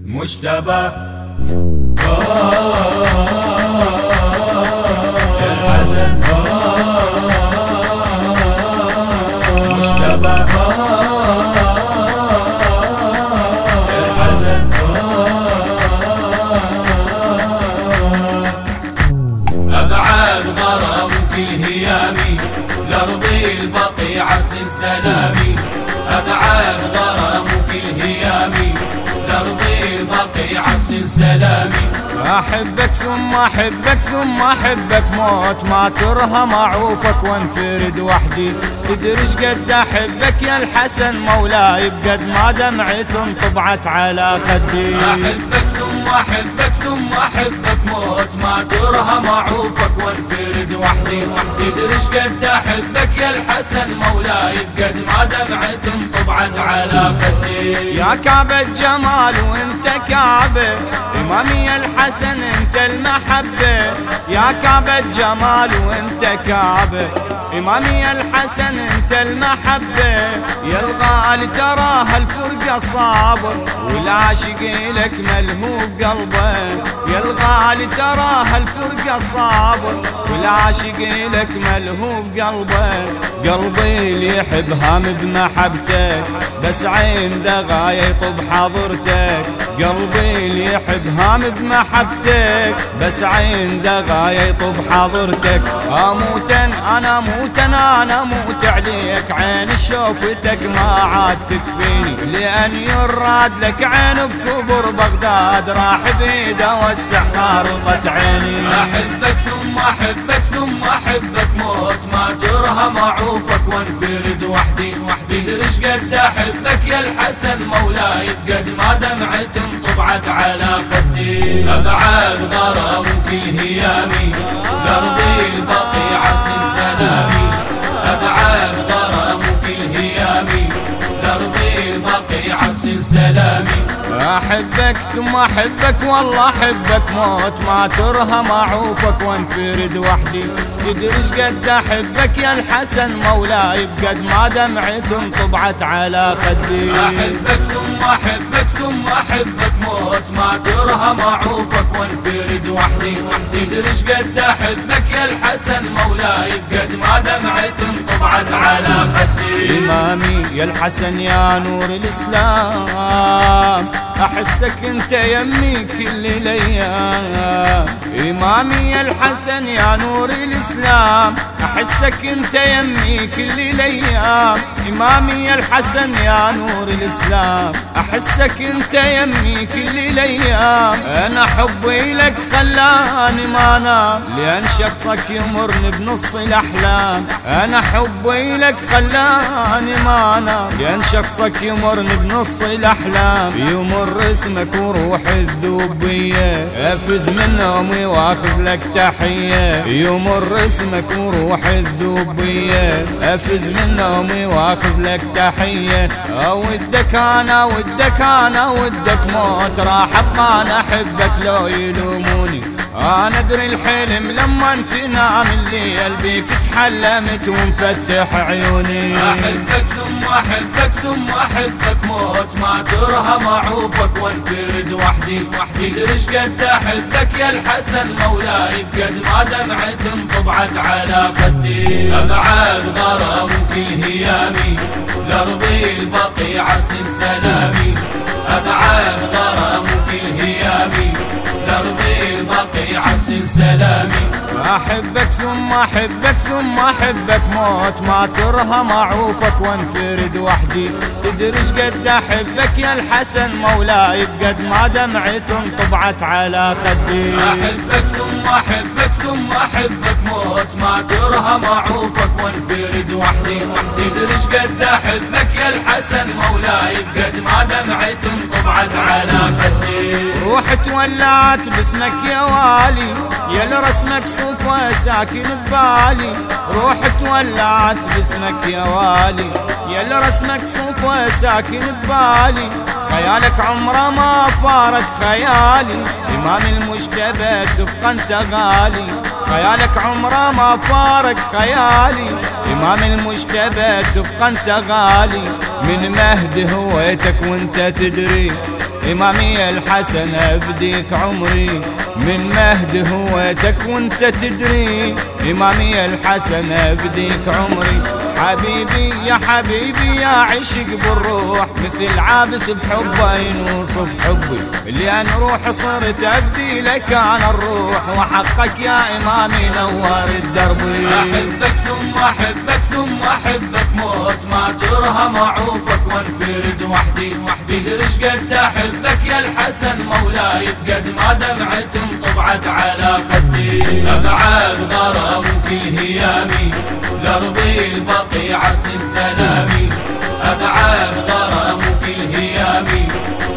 مجتبى الحسن مجتبى الحسن أبعاد غرامك الهيامي لأرضي البقيع أبعاد غرامك الهيامي لأرضي البقيع سلامي أحبك ثم أحبك ثم أحبك موت ما ترهى معوفك وانفرد وحدي. تدريش قد أحبك يا الحسن مولاي بقد ما دمعت انطبعت على خدي. أحبك ثم أحبك ثم أحبك. موت ما ترهى معوفك وانفرد وحدي وحدي تدريش قد أحبك. يا الحسن مولاي بقد ما دمعت انطبعت على خدي. يا كعبة جمال وانت كعبة إمامي يا الحسن انت المحبة. يا كعبة جمال وانت كعبة امامي يا الحسن أنت المحبة. يا الغالي ترى هالفرقة صابر والعاشق لك ملهوف قلبه. يا الغالي ترى هالفرقة صابر والعاشق لك ملهوف قلبه. قلبي اللي يحب هام بمحبتك بس عين دغاية يطب حضرتك قلبي اللي يحب هام بمحبتك بس عين دغاية يطب حضرتك أموتن أنا موتن أنا موت عليك. عين شوفتك ما عاد تكفيني. لأن يراد لك عين بكبر بغداد. راح بيده وسع خارطة عيني. أحبك ثم أحبك ثم أحبك موت. ما ترهى معوفك وانفرد وحدي وحدي. درش قد أحبك يا الحسن؟ مولاي بقد ما دمعت انطبعت على خدي. أبعاد غرامك الهيامي لارضي البقيع سلامي. أبعاد غرامك الهيامي لارضي البقيع سلامي أحبك ثم أحبك والله أحبك موت ما ترهى معوفك وانفرد وحدي. تدريش قد أحبك يا الحسن مولاي بقد ما دمعت انطبعت على خدي. أحبك ثم أحبك ثم أحبك موت ما ترهى معوفك وانفرد وحدي. درش قد أحبك يا الحسن مولاي بقد ما دمعت انطبعت على خدي. إمامي يا الحسن يا نور الإسلام. أحسك أنت يمي كل الأيام إمامي الحسن يا نور الإسلام. أحسك أنت يمي كل الأيام إمامي الحسن يا نور الإسلام. أحسك أنت يمي كل الأيام أنا حبي لك خلاني ما انام لأن شخصك يمرني بنص الأحلام. أنا حبي لك خلاني ما انام لأن شخصك يمرني بنص الأحلام. يمر اسمك وروح الذوبية. أفز من نومي وأخذ لك تحية. يمر اسمك وروح الذوبية. أفز من نومي وأخذ لك تحية. ودك أنا ودك أنا ودك موت. راح ابقى أنا أحبك لو يلوموني. أنا أدري الحلم لما أنت نام الليل بيك تحلمت ومفتح عيوني. أحبك ثم أحبك ثم أحبك موت. ما ترهى معوفك وانفرد وحدي وحدي. درش قد أحبك يا الحسن مولاي؟ بقد ما دمعت انطبعت على خدي. ابعاد غرامك الهيامي لأرضي البقيع سلامي. ابعاد غرامك الهيامي لأرضي البقيع سلامي. أحبك ثم أحبك ثم أحبك موت. ما ترهى معوفك وانفرد وحدي. تدريش قد أحبك يا الحسن مولاي بقد ما دمعت انطبعت على خدي. أحبك ثم أحبك ثم أحبك موت ما ترهى معوفك وانفرد وحدي. وحدي درش قد أحبك يا الحسن مولاي بقد ما دمعت انطبعت على خدي. روح تولعت باسمك يا والي يا لرسمك صفوة ساكن ببالي. روح تولعت باسمك يا والي يا لرسمك ساكن ببالي. خيالك عمره ما فارق خيالي. إمام المجتبى تبقى انت غالي خيالك عمره ما فارق خيالي. إمام المجتبى تبقى انت غالي من مهد هويتك وانت تدري. إمامي الحسن أبديك عمري. من مهد هويتك وأنت تدري إمامي الحسن أبديك عمري. حبيبي يا حبيبي يا عشق بالروح مثل عابس بحبه ينوصف حبي اللي روح صرت أبدي لك أنا الروح وحقك يا إمامي نور الدرب. أحبك ثم أحبك ثم أحبك موت ما ترها معوفك وانفرد وحدي وحدي. قد أحبك يا الحسن مولاي بقد ما دمعة طبعت على خدي. ابعد غرام كل هيامي. لارضي البقيع سلامي. أبعاد غرامك الهيامي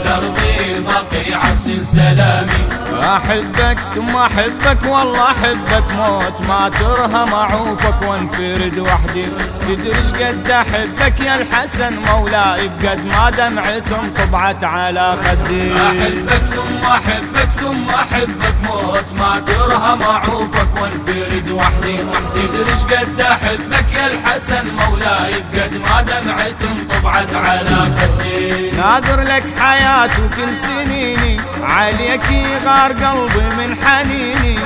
لارضي البقيع سلامي. أحبك ثم أحبك والله أحبك. موت ما ترهم اعوفك وانفرد وحدي. تدريش قد أحبك يا الحسن مولاي بقد ما دمعتم طبعت على خدي. أحبك ثم أحبك ثم أحبك موت ما ترهم أعوفك وانفرد وحدي. تدريش قد أحبك يا الحسن مولاي بقد ما دمعتم طبعت على خدي. ناظر لك حياة وكل سنيني عليك يغار قلبي من حنيني.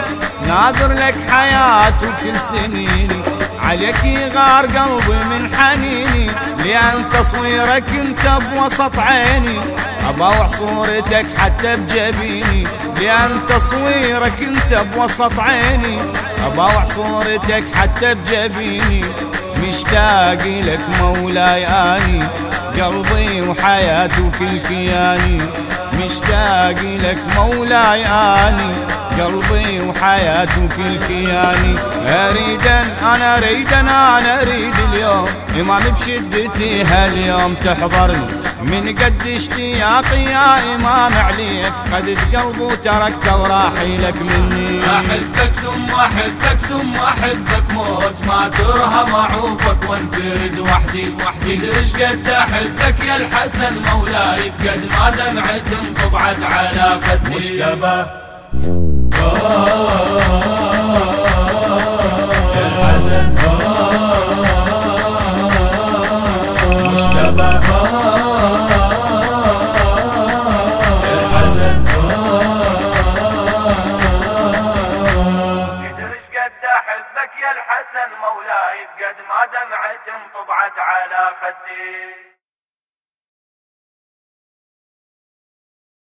ناظر لك حياة وكل سنيني. عليك يغار قلبي من حنيني لأن تصويرك انت بوسط عيني. أبوح صورتك حتى بجبيني لأن تصويرك انت بوسط عيني. أبوح صورتك حتى بجبيني مشتاق لك مولاي آني. قلبي وحياتي وكل كياني مشتاق لك مولاي آني. قلبي وحياتي وكل كياني. اريد أنا اريد أنا أريد اليوم. امام بشدتي هاليوم تحضرني. من قد اشتياقي يا امام عليك. خذت قلبي وتركته وراحي لك مني. أحبك ثم أحبك ثم أحبك موت. ما ترهم اعوفك وانفرد وحدي. وحدي ليش قد أحبك يا الحسن مولاي. بقد ما دمعة طبعت على خدي. مشتبه الحسن مشتبه الحسن مولاي بقد ما دمعة طبعت على خدي.